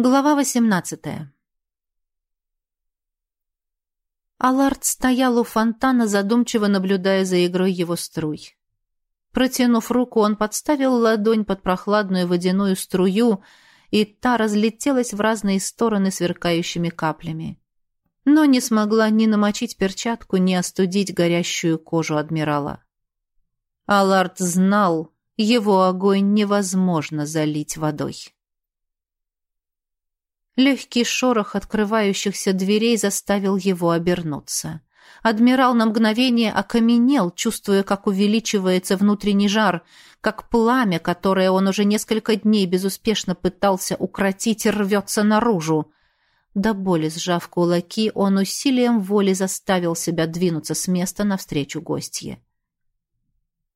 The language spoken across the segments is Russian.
Глава восемнадцатая. Аларт стоял у фонтана, задумчиво наблюдая за игрой его струй. Протянув руку, он подставил ладонь под прохладную водяную струю, и та разлетелась в разные стороны сверкающими каплями. Но не смогла ни намочить перчатку, ни остудить горящую кожу адмирала. Аларт знал, его огонь невозможно залить водой. Легкий шорох открывающихся дверей заставил его обернуться. Адмирал на мгновение окаменел, чувствуя, как увеличивается внутренний жар, как пламя, которое он уже несколько дней безуспешно пытался укротить, рвется наружу. До боли сжав кулаки, он усилием воли заставил себя двинуться с места навстречу гостье.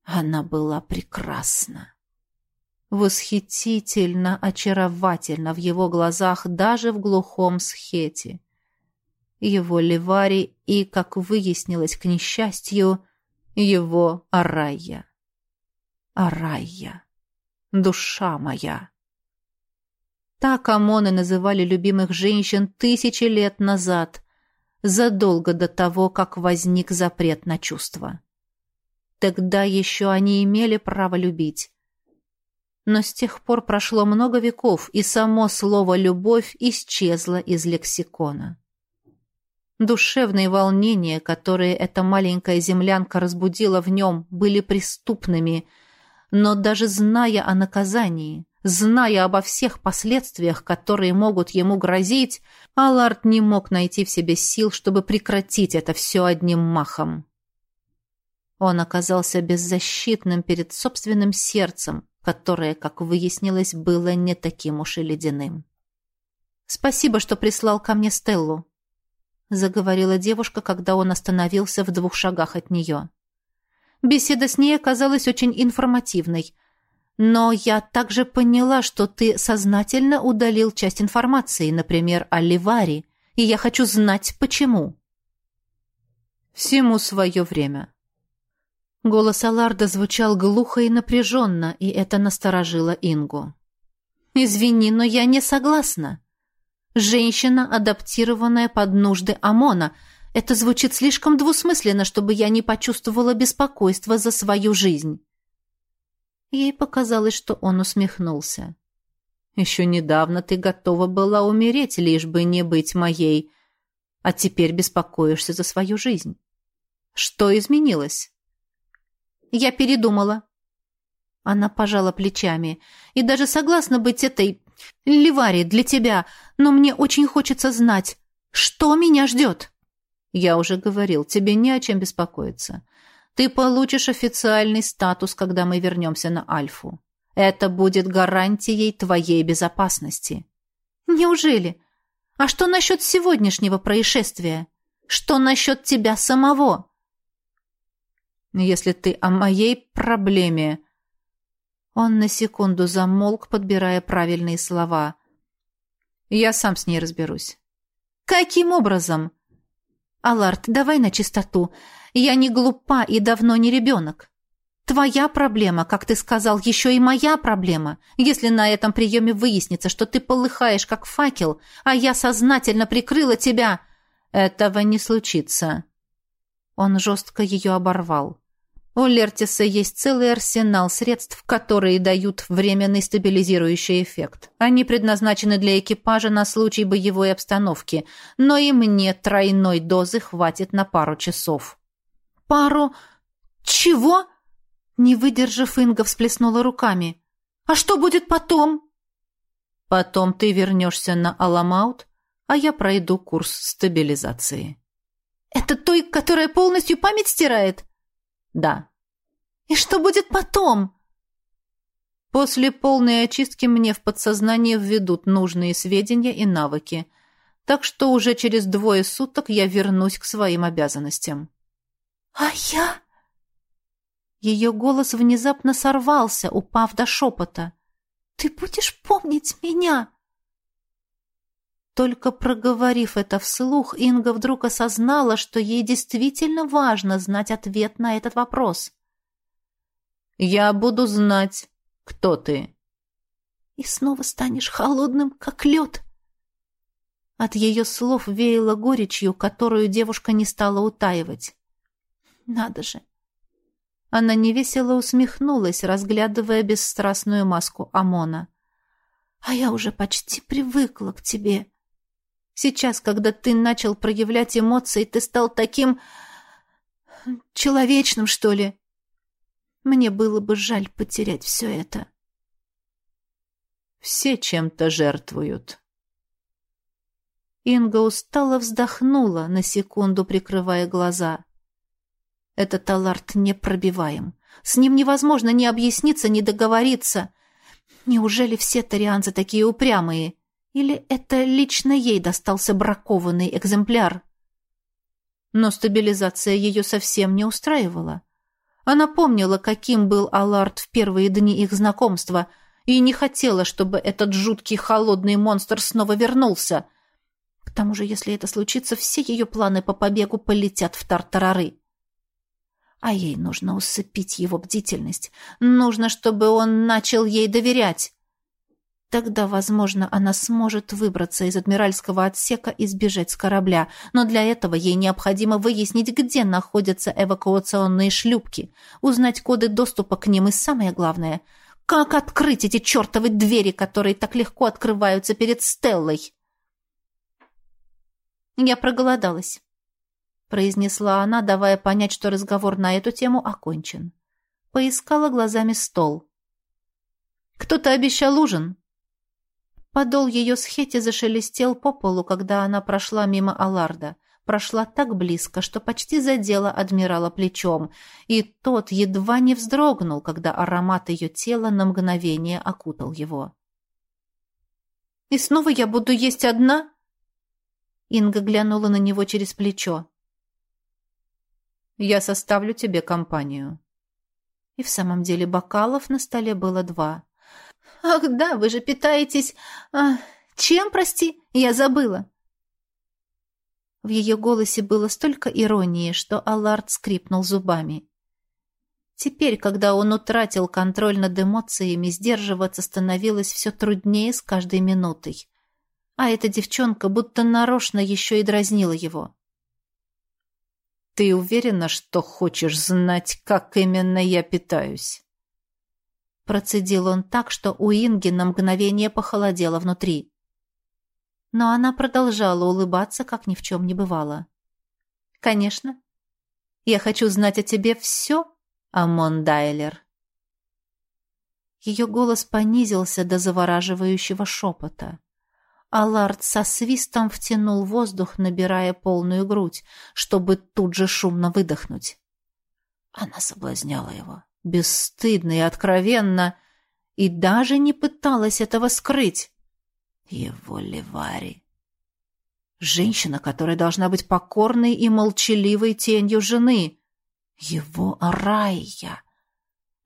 Она была прекрасна восхитительно очаровательно в его глазах даже в глухом схете. Его Ливари и, как выяснилось к несчастью, его Арайя. Арайя. Душа моя. Так Амоны называли любимых женщин тысячи лет назад, задолго до того, как возник запрет на чувства. Тогда еще они имели право любить, но с тех пор прошло много веков, и само слово «любовь» исчезло из лексикона. Душевные волнения, которые эта маленькая землянка разбудила в нем, были преступными, но даже зная о наказании, зная обо всех последствиях, которые могут ему грозить, Аллард не мог найти в себе сил, чтобы прекратить это все одним махом. Он оказался беззащитным перед собственным сердцем, которое, как выяснилось, было не таким уж и ледяным. «Спасибо, что прислал ко мне Стеллу», — заговорила девушка, когда он остановился в двух шагах от нее. «Беседа с ней оказалась очень информативной, но я также поняла, что ты сознательно удалил часть информации, например, о Ливаре, и я хочу знать, почему». «Всему свое время», Голос Аларда звучал глухо и напряженно, и это насторожило Ингу. «Извини, но я не согласна. Женщина, адаптированная под нужды ОМОНа. Это звучит слишком двусмысленно, чтобы я не почувствовала беспокойства за свою жизнь». Ей показалось, что он усмехнулся. «Еще недавно ты готова была умереть, лишь бы не быть моей, а теперь беспокоишься за свою жизнь. Что изменилось?» Я передумала. Она пожала плечами. И даже согласна быть этой Ливари для тебя, но мне очень хочется знать, что меня ждет. Я уже говорил, тебе не о чем беспокоиться. Ты получишь официальный статус, когда мы вернемся на Альфу. Это будет гарантией твоей безопасности. Неужели? А что насчет сегодняшнего происшествия? Что насчет тебя самого? Если ты о моей проблеме...» Он на секунду замолк, подбирая правильные слова. «Я сам с ней разберусь». «Каким образом?» «Аларт, давай на чистоту. Я не глупа и давно не ребенок. Твоя проблема, как ты сказал, еще и моя проблема. Если на этом приеме выяснится, что ты полыхаешь, как факел, а я сознательно прикрыла тебя...» «Этого не случится». Он жестко ее оборвал. У Лертиса есть целый арсенал средств, которые дают временный стабилизирующий эффект. Они предназначены для экипажа на случай боевой обстановки, но и мне тройной дозы хватит на пару часов. «Пару... чего?» Не выдержав, Инга всплеснула руками. «А что будет потом?» «Потом ты вернешься на Аламаут, а я пройду курс стабилизации». «Это той, которая полностью память стирает?» Да. И что будет потом? После полной очистки мне в подсознание введут нужные сведения и навыки. Так что уже через двое суток я вернусь к своим обязанностям. А я? Ее голос внезапно сорвался, упав до шепота. Ты будешь помнить меня? Только проговорив это вслух, Инга вдруг осознала, что ей действительно важно знать ответ на этот вопрос. «Я буду знать, кто ты». «И снова станешь холодным, как лед», От ее слов веяло горечью, которую девушка не стала утаивать. «Надо же!» Она невесело усмехнулась, разглядывая бесстрастную маску Амона. «А я уже почти привыкла к тебе. Сейчас, когда ты начал проявлять эмоции, ты стал таким... человечным, что ли. Мне было бы жаль потерять все это». «Все чем-то жертвуют», Инга устало вздохнула, на секунду прикрывая глаза. Этот Аларт непробиваем. С ним невозможно ни объясниться, ни договориться. Неужели все тарианцы такие упрямые? Или это лично ей достался бракованный экземпляр? Но стабилизация ее совсем не устраивала. Она помнила, каким был Аларт в первые дни их знакомства, и не хотела, чтобы этот жуткий холодный монстр снова вернулся — к тому же, если это случится, все ее планы по побегу полетят в тартарары. А ей нужно усыпить его бдительность. Нужно, чтобы он начал ей доверять. Тогда, возможно, она сможет выбраться из адмиральского отсека и сбежать с корабля. Но для этого ей необходимо выяснить, где находятся эвакуационные шлюпки, узнать коды доступа к ним и, самое главное, как открыть эти чертовы двери, которые так легко открываются перед Стеллой. «Я проголодалась», — произнесла она, давая понять, что разговор на эту тему окончен. Поискала глазами стол. «Кто-то обещал ужин». Подол ее схети зашелестел по полу, когда она прошла мимо Аларда. Прошла так близко, что почти задела адмирала плечом, и тот едва не вздрогнул, когда аромат ее тела на мгновение окутал его. «И снова я буду есть одна?» Инга глянула на него через плечо. «Я составлю тебе компанию». И в самом деле бокалов на столе было два. «Ах да, вы же питаетесь... А, чем, прости? Я забыла». В ее голосе было столько иронии, что Аллард скрипнул зубами. Теперь, когда он утратил контроль над эмоциями, сдерживаться становилось все труднее с каждой минутой а эта девчонка будто нарочно еще и дразнила его. «Ты уверена, что хочешь знать, как именно я питаюсь?» Процедил он так, что у Инги на мгновение похолодело внутри. Но она продолжала улыбаться, как ни в чем не бывало. «Конечно. Я хочу знать о тебе все, Амон Дайлер». Ее голос понизился до завораживающего шепота. Аларт со свистом втянул воздух, набирая полную грудь, чтобы тут же шумно выдохнуть. Она соблазняла его, бесстыдно и откровенно, и даже не пыталась этого скрыть. Его Левари. Женщина, которая должна быть покорной и молчаливой тенью жены. Его Арайя.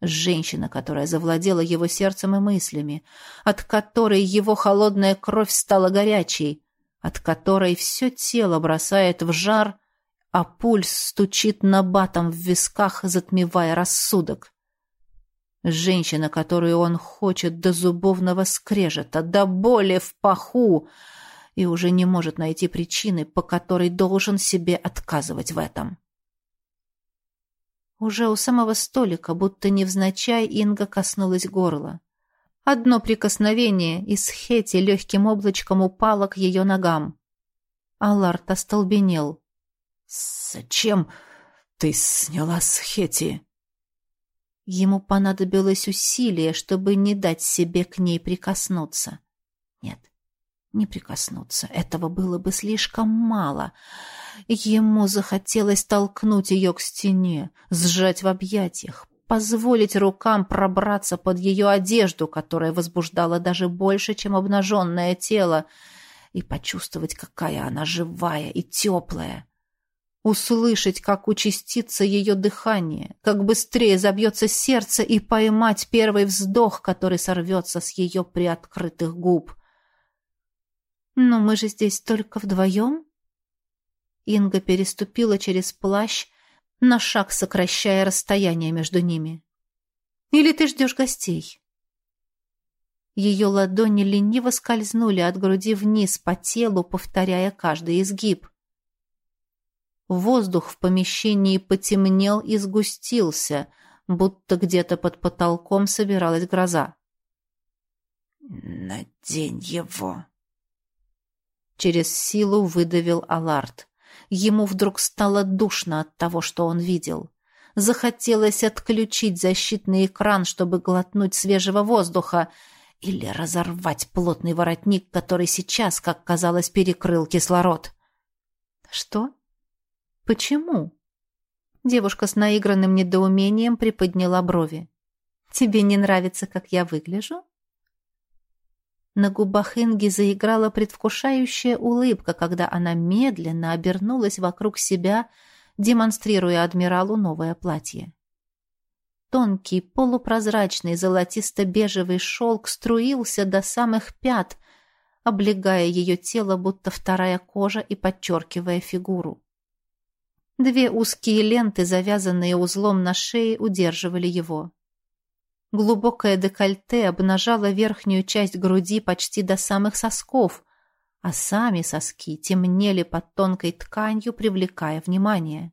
Женщина, которая завладела его сердцем и мыслями, от которой его холодная кровь стала горячей, от которой все тело бросает в жар, а пульс стучит набатом в висках, затмевая рассудок. Женщина, которую он хочет до зубовного скрежета, до боли в паху, и уже не может найти причины, по которой должен себе отказывать в этом. Уже у самого столика, будто невзначай, Инга коснулась горла. Одно прикосновение, и Схети легким облачком упало к ее ногам. Аларт остолбенел. «Зачем ты сняла Схети?» Ему понадобилось усилие, чтобы не дать себе к ней прикоснуться. Нет, не прикоснуться. Этого было бы слишком мало. Ему захотелось толкнуть ее к стене, сжать в объятиях, позволить рукам пробраться под ее одежду, которая возбуждала даже больше, чем обнаженное тело, и почувствовать, какая она живая и теплая. Услышать, как участится ее дыхание, как быстрее забьется сердце и поймать первый вздох, который сорвется с ее приоткрытых губ — «Но мы же здесь только вдвоем?» Инга переступила через плащ, на шаг сокращая расстояние между ними. «Или ты ждешь гостей?» Ее ладони лениво скользнули от груди вниз по телу, повторяя каждый изгиб. Воздух в помещении потемнел и сгустился, будто где-то под потолком собиралась гроза. «Надень его!» Через силу выдавил Аларт. Ему вдруг стало душно от того, что он видел. Захотелось отключить защитный экран, чтобы глотнуть свежего воздуха, или разорвать плотный воротник, который сейчас, как казалось, перекрыл кислород. «Что? Почему?» Девушка с наигранным недоумением приподняла брови. «Тебе не нравится, как я выгляжу?» На губах Инги заиграла предвкушающая улыбка, когда она медленно обернулась вокруг себя, демонстрируя адмиралу новое платье. Тонкий, полупрозрачный золотисто-бежевый шелк струился до самых пят, облегая ее тело, будто вторая кожа и подчеркивая фигуру. Две узкие ленты, завязанные узлом на шее, удерживали его. Глубокое декольте обнажало верхнюю часть груди почти до самых сосков, а сами соски темнели под тонкой тканью, привлекая внимание.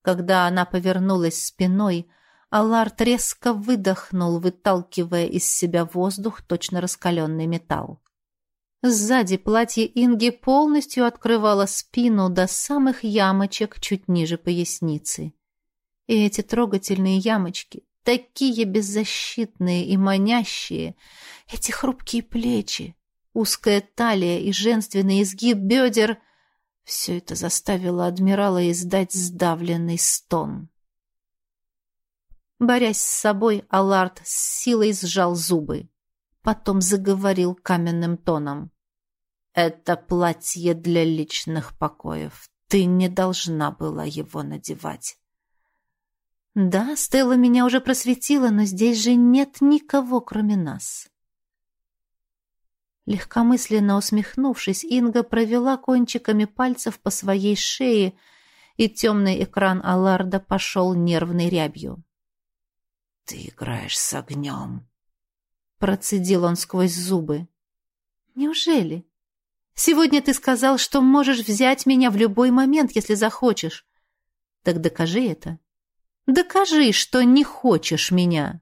Когда она повернулась спиной, Аллард резко выдохнул, выталкивая из себя воздух, точно раскаленный металл. Сзади платье Инги полностью открывало спину до самых ямочек чуть ниже поясницы. И эти трогательные ямочки такие беззащитные и манящие, эти хрупкие плечи, узкая талия и женственный изгиб бедер — все это заставило адмирала издать сдавленный стон. Борясь с собой, Аларт с силой сжал зубы. Потом заговорил каменным тоном. «Это платье для личных покоев. Ты не должна была его надевать». Да, Стелла меня уже просветила, но здесь же нет никого, кроме нас. Легкомысленно усмехнувшись, Инга провела кончиками пальцев по своей шее, и темный экран Алларда пошел нервной рябью. «Ты играешь с огнем», — процедил он сквозь зубы. «Неужели? Сегодня ты сказал, что можешь взять меня в любой момент, если захочешь. Так докажи это». Докажи, что не хочешь меня.